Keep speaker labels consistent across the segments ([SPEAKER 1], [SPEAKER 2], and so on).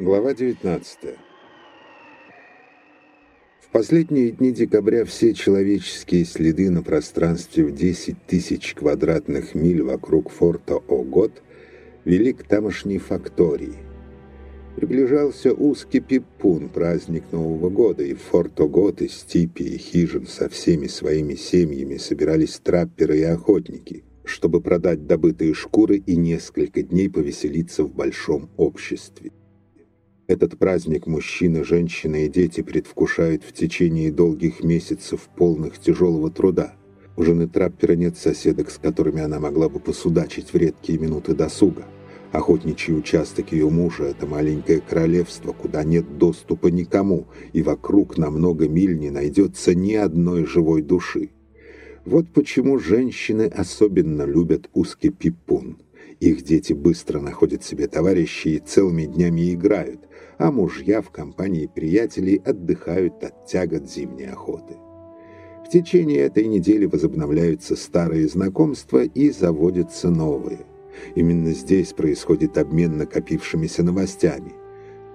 [SPEAKER 1] Глава 19 В последние дни декабря все человеческие следы на пространстве в 10 тысяч квадратных миль вокруг форта Огот вели к тамошней фактории. Приближался узкий пипун, праздник Нового года, и в форт Огот из типи и хижин со всеми своими семьями собирались трапперы и охотники, чтобы продать добытые шкуры и несколько дней повеселиться в большом обществе. Этот праздник мужчины, женщины и дети предвкушают в течение долгих месяцев полных тяжелого труда. У жены траппера нет соседок, с которыми она могла бы посудачить в редкие минуты досуга. Охотничий участок ее мужа – это маленькое королевство, куда нет доступа никому, и вокруг на много миль не найдется ни одной живой души. Вот почему женщины особенно любят узкий пипун. Их дети быстро находят себе товарищей и целыми днями играют, а мужья в компании приятелей отдыхают от тягот зимней охоты. В течение этой недели возобновляются старые знакомства и заводятся новые. Именно здесь происходит обмен накопившимися новостями.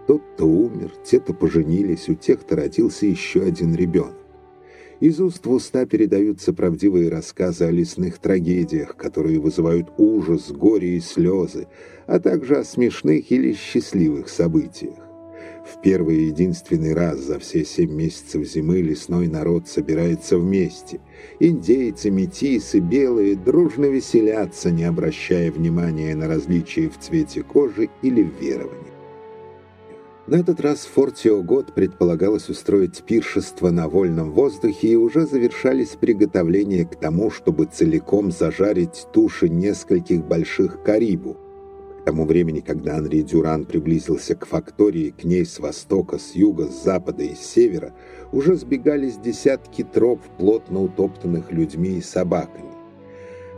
[SPEAKER 1] Тот-то умер, те-то поженились, у тех-то родился еще один ребенок. Из уст в уста передаются правдивые рассказы о лесных трагедиях, которые вызывают ужас, горе и слезы, а также о смешных или счастливых событиях. В первый и единственный раз за все семь месяцев зимы лесной народ собирается вместе. Индейцы, метисы, белые дружно веселятся, не обращая внимания на различия в цвете кожи или в веровании. На этот раз в форте Огот предполагалось устроить пиршество на вольном воздухе, и уже завершались приготовления к тому, чтобы целиком зажарить туши нескольких больших карибу, тому времени, когда Анри Дюран приблизился к фактории, к ней с востока, с юга, с запада и с севера, уже сбегались десятки троп, плотно утоптанных людьми и собаками.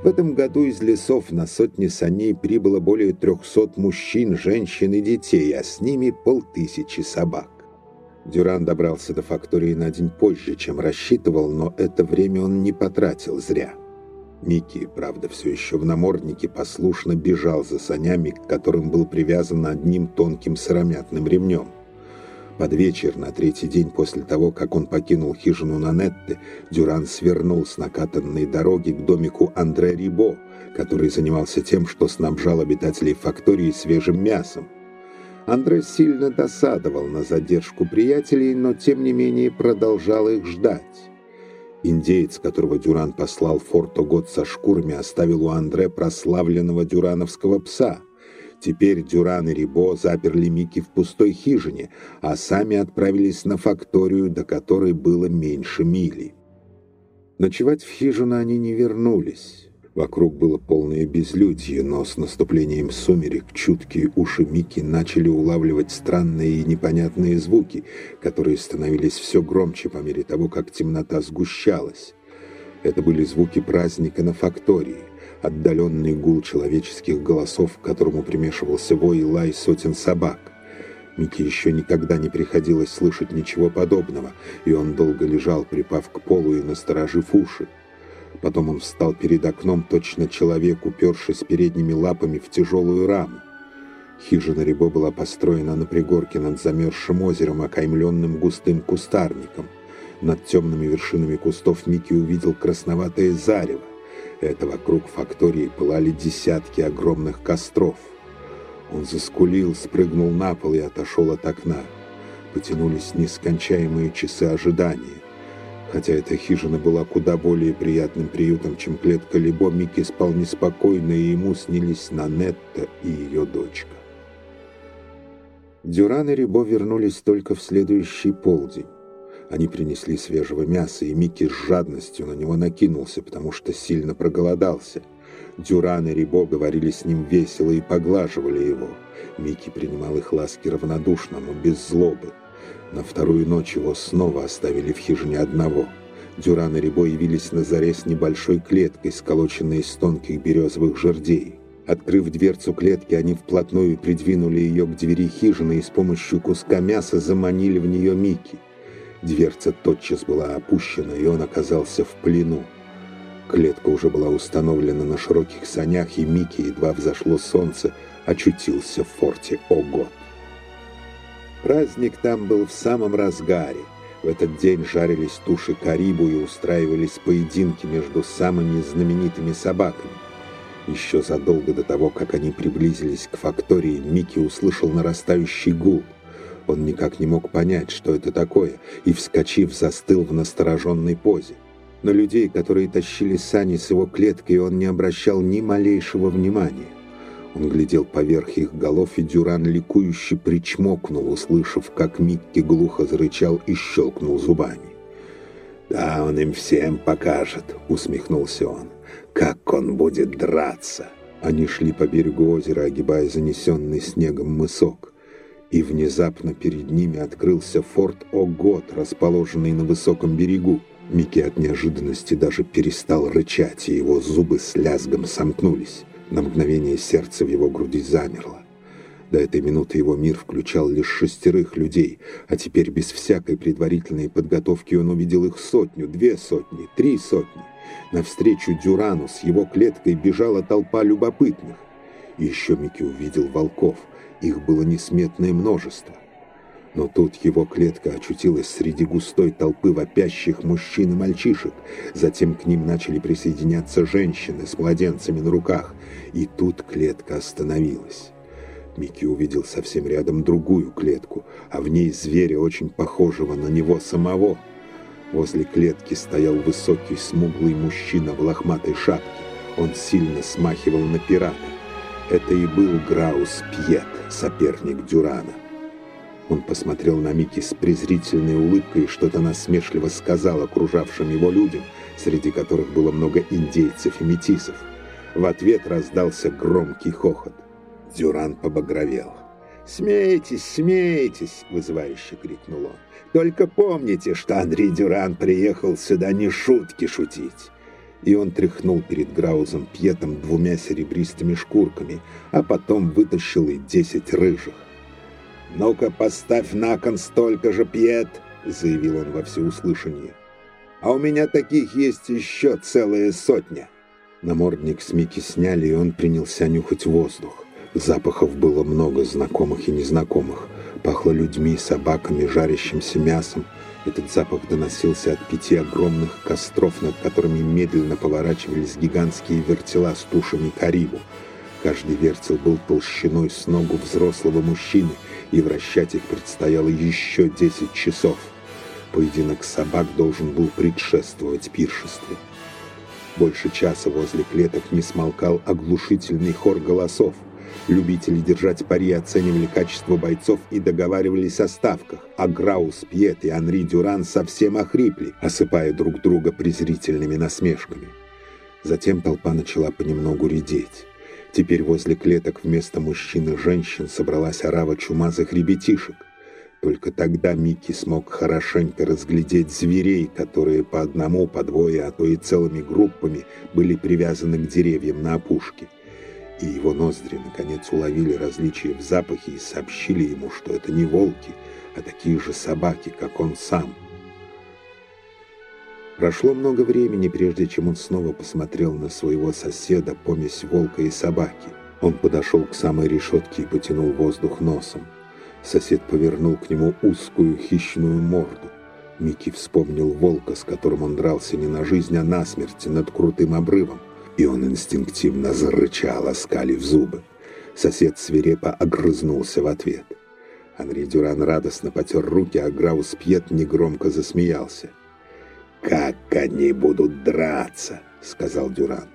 [SPEAKER 1] В этом году из лесов на сотни саней прибыло более трехсот мужчин, женщин и детей, а с ними полтысячи собак. Дюран добрался до фактории на день позже, чем рассчитывал, но это время он не потратил зря. Микки, правда, все еще в наморднике, послушно бежал за санями, к которым был привязан одним тонким сыромятным ремнем. Под вечер, на третий день после того, как он покинул хижину Нанетте, Дюран свернул с накатанной дороги к домику Андре Рибо, который занимался тем, что снабжал обитателей фактории свежим мясом. Андре сильно досадовал на задержку приятелей, но тем не менее продолжал их ждать. Индеец, которого Дюран послал в Форто-Год со шкурами, оставил у Андре прославленного дюрановского пса. Теперь Дюран и Рибо заперли Мики в пустой хижине, а сами отправились на факторию, до которой было меньше мили. Ночевать в хижину они не вернулись. Вокруг было полное безлюдье, но с наступлением сумерек чуткие уши Мики начали улавливать странные и непонятные звуки, которые становились все громче по мере того, как темнота сгущалась. Это были звуки праздника на фактории, отдаленный гул человеческих голосов, к которому примешивался вой и лай сотен собак. Микки еще никогда не приходилось слышать ничего подобного, и он долго лежал, припав к полу и насторожив уши. Потом он встал перед окном, точно человек, упершись передними лапами в тяжелую раму. Хижина Рибо была построена на пригорке над замерзшим озером, окаймленным густым кустарником. Над темными вершинами кустов Микки увидел красноватое зарево. Это вокруг фактории пылали десятки огромных костров. Он заскулил, спрыгнул на пол и отошел от окна. Потянулись нескончаемые часы ожидания. Хотя эта хижина была куда более приятным приютом, чем клетка Либо, Микки спал неспокойно, и ему снились Нанетта и ее дочка. Дюран и Рибо вернулись только в следующий полдень. Они принесли свежего мяса, и Микки с жадностью на него накинулся, потому что сильно проголодался. Дюран и Рибо говорили с ним весело и поглаживали его. Микки принимал их ласки равнодушно, но без злобы. На вторую ночь его снова оставили в хижине одного. Дюран и Рибо явились на заре с небольшой клеткой, сколоченной из тонких березовых жердей. Открыв дверцу клетки, они вплотную придвинули ее к двери хижины и с помощью куска мяса заманили в нее Микки. Дверца тотчас была опущена, и он оказался в плену. Клетка уже была установлена на широких санях, и Микки, едва взошло солнце, очутился в форте Огот. Праздник там был в самом разгаре. В этот день жарились туши карибу и устраивались поединки между самыми знаменитыми собаками. Еще задолго до того, как они приблизились к фактории, Микки услышал нарастающий гул. Он никак не мог понять, что это такое, и, вскочив, застыл в настороженной позе. На людей, которые тащили сани с его клеткой, он не обращал ни малейшего внимания. Он глядел поверх их голов, и Дюран ликующе причмокнул, услышав, как Микки глухо зарычал и щелкнул зубами. «Да, он им всем покажет», — усмехнулся он. «Как он будет драться!» Они шли по берегу озера, огибая занесенный снегом мысок. И внезапно перед ними открылся форт Огот, расположенный на высоком берегу. Микки от неожиданности даже перестал рычать, и его зубы с лязгом сомкнулись. На мгновение сердце в его груди замерло. До этой минуты его мир включал лишь шестерых людей, а теперь без всякой предварительной подготовки он увидел их сотню, две сотни, три сотни. Навстречу Дюрану с его клеткой бежала толпа любопытных. И еще Микки увидел волков, их было несметное множество. Но тут его клетка очутилась среди густой толпы вопящих мужчин и мальчишек. Затем к ним начали присоединяться женщины с младенцами на руках. И тут клетка остановилась. Микки увидел совсем рядом другую клетку, а в ней зверя, очень похожего на него самого. Возле клетки стоял высокий смуглый мужчина в лохматой шапке. Он сильно смахивал на пирата. Это и был Граус Пьет, соперник Дюрана. Он посмотрел на Микки с презрительной улыбкой и что-то насмешливо сказал окружавшим его людям, среди которых было много индейцев и метисов. В ответ раздался громкий хохот. Дюран побагровел. «Смейтесь, смейтесь!» — вызывающе крикнул он. «Только помните, что Андрей Дюран приехал сюда не шутки шутить!» И он тряхнул перед Граузом Пьетом двумя серебристыми шкурками, а потом вытащил и десять рыжих. «Ну-ка, поставь на кон столько же, Пьет!» — заявил он во всеуслышание. «А у меня таких есть еще целая сотня!» Намордник с Микки сняли, и он принялся нюхать воздух. Запахов было много, знакомых и незнакомых. Пахло людьми, собаками, жарящимся мясом. Этот запах доносился от пяти огромных костров, над которыми медленно поворачивались гигантские вертела с тушами карибу. Каждый вертел был толщиной с ногу взрослого мужчины — и вращать их предстояло еще 10 часов. Поединок собак должен был предшествовать пиршеству. Больше часа возле клеток не смолкал оглушительный хор голосов. Любители держать пари оценивали качество бойцов и договаривались о ставках, а Граус Пьет и Анри Дюран совсем охрипли, осыпая друг друга презрительными насмешками. Затем толпа начала понемногу редеть. Теперь возле клеток вместо мужчин и женщин собралась орава чумазых ребятишек. Только тогда Микки смог хорошенько разглядеть зверей, которые по одному, по двое, а то и целыми группами были привязаны к деревьям на опушке. И его ноздри наконец уловили различия в запахе и сообщили ему, что это не волки, а такие же собаки, как он сам – Прошло много времени, прежде чем он снова посмотрел на своего соседа, помесь волка и собаки. Он подошел к самой решетке и потянул воздух носом. Сосед повернул к нему узкую хищную морду. Микки вспомнил волка, с которым он дрался не на жизнь, а на смерть над крутым обрывом, и он инстинктивно зарычал, оскалив зубы. Сосед свирепо огрызнулся в ответ. Анри Дюран радостно потер руки, а Граус Пьет негромко засмеялся. «Как они будут драться!» — сказал Дюран.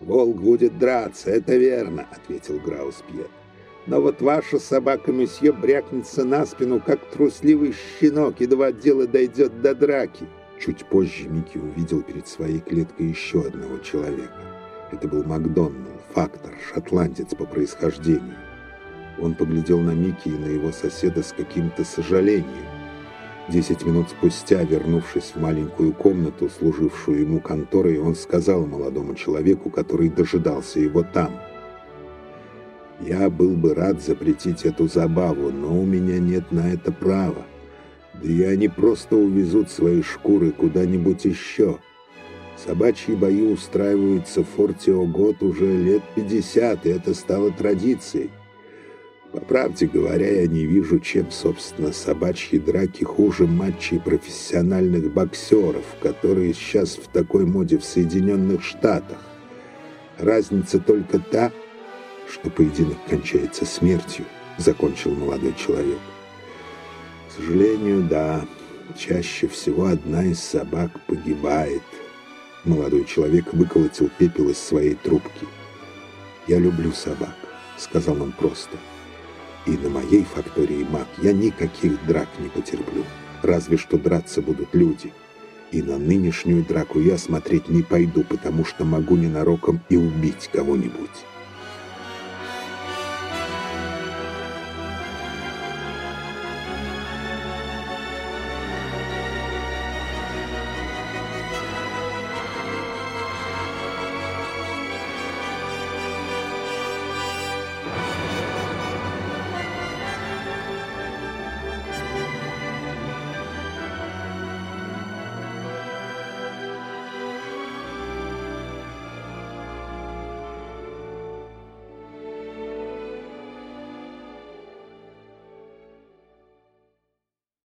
[SPEAKER 1] «Волк будет драться, это верно», — ответил Грауспьер. «Но вот ваша собака месье брякнется на спину, как трусливый щенок, едва дело дойдет до драки». Чуть позже Микки увидел перед своей клеткой еще одного человека. Это был Макдоннелл, фактор, шотландец по происхождению. Он поглядел на Микки и на его соседа с каким-то сожалением. Десять минут спустя, вернувшись в маленькую комнату, служившую ему конторой, он сказал молодому человеку, который дожидался его там. «Я был бы рад запретить эту забаву, но у меня нет на это права. И они просто увезут свои шкуры куда-нибудь еще. Собачьи бои устраиваются в форте Огот уже лет пятьдесят, и это стало традицией. По правде говоря, я не вижу, чем, собственно, собачьи драки хуже матчей профессиональных боксеров, которые сейчас в такой моде в Соединенных Штатах. Разница только та, что поединок кончается смертью, закончил молодой человек. Сожалению, да, чаще всего одна из собак погибает. Молодой человек выколотил пепел из своей трубки. «Я люблю собак», — сказал он просто. «И на моей фактории маг я никаких драк не потерплю. Разве что драться будут люди. И на нынешнюю драку я смотреть не пойду, потому что могу ненароком и убить кого-нибудь».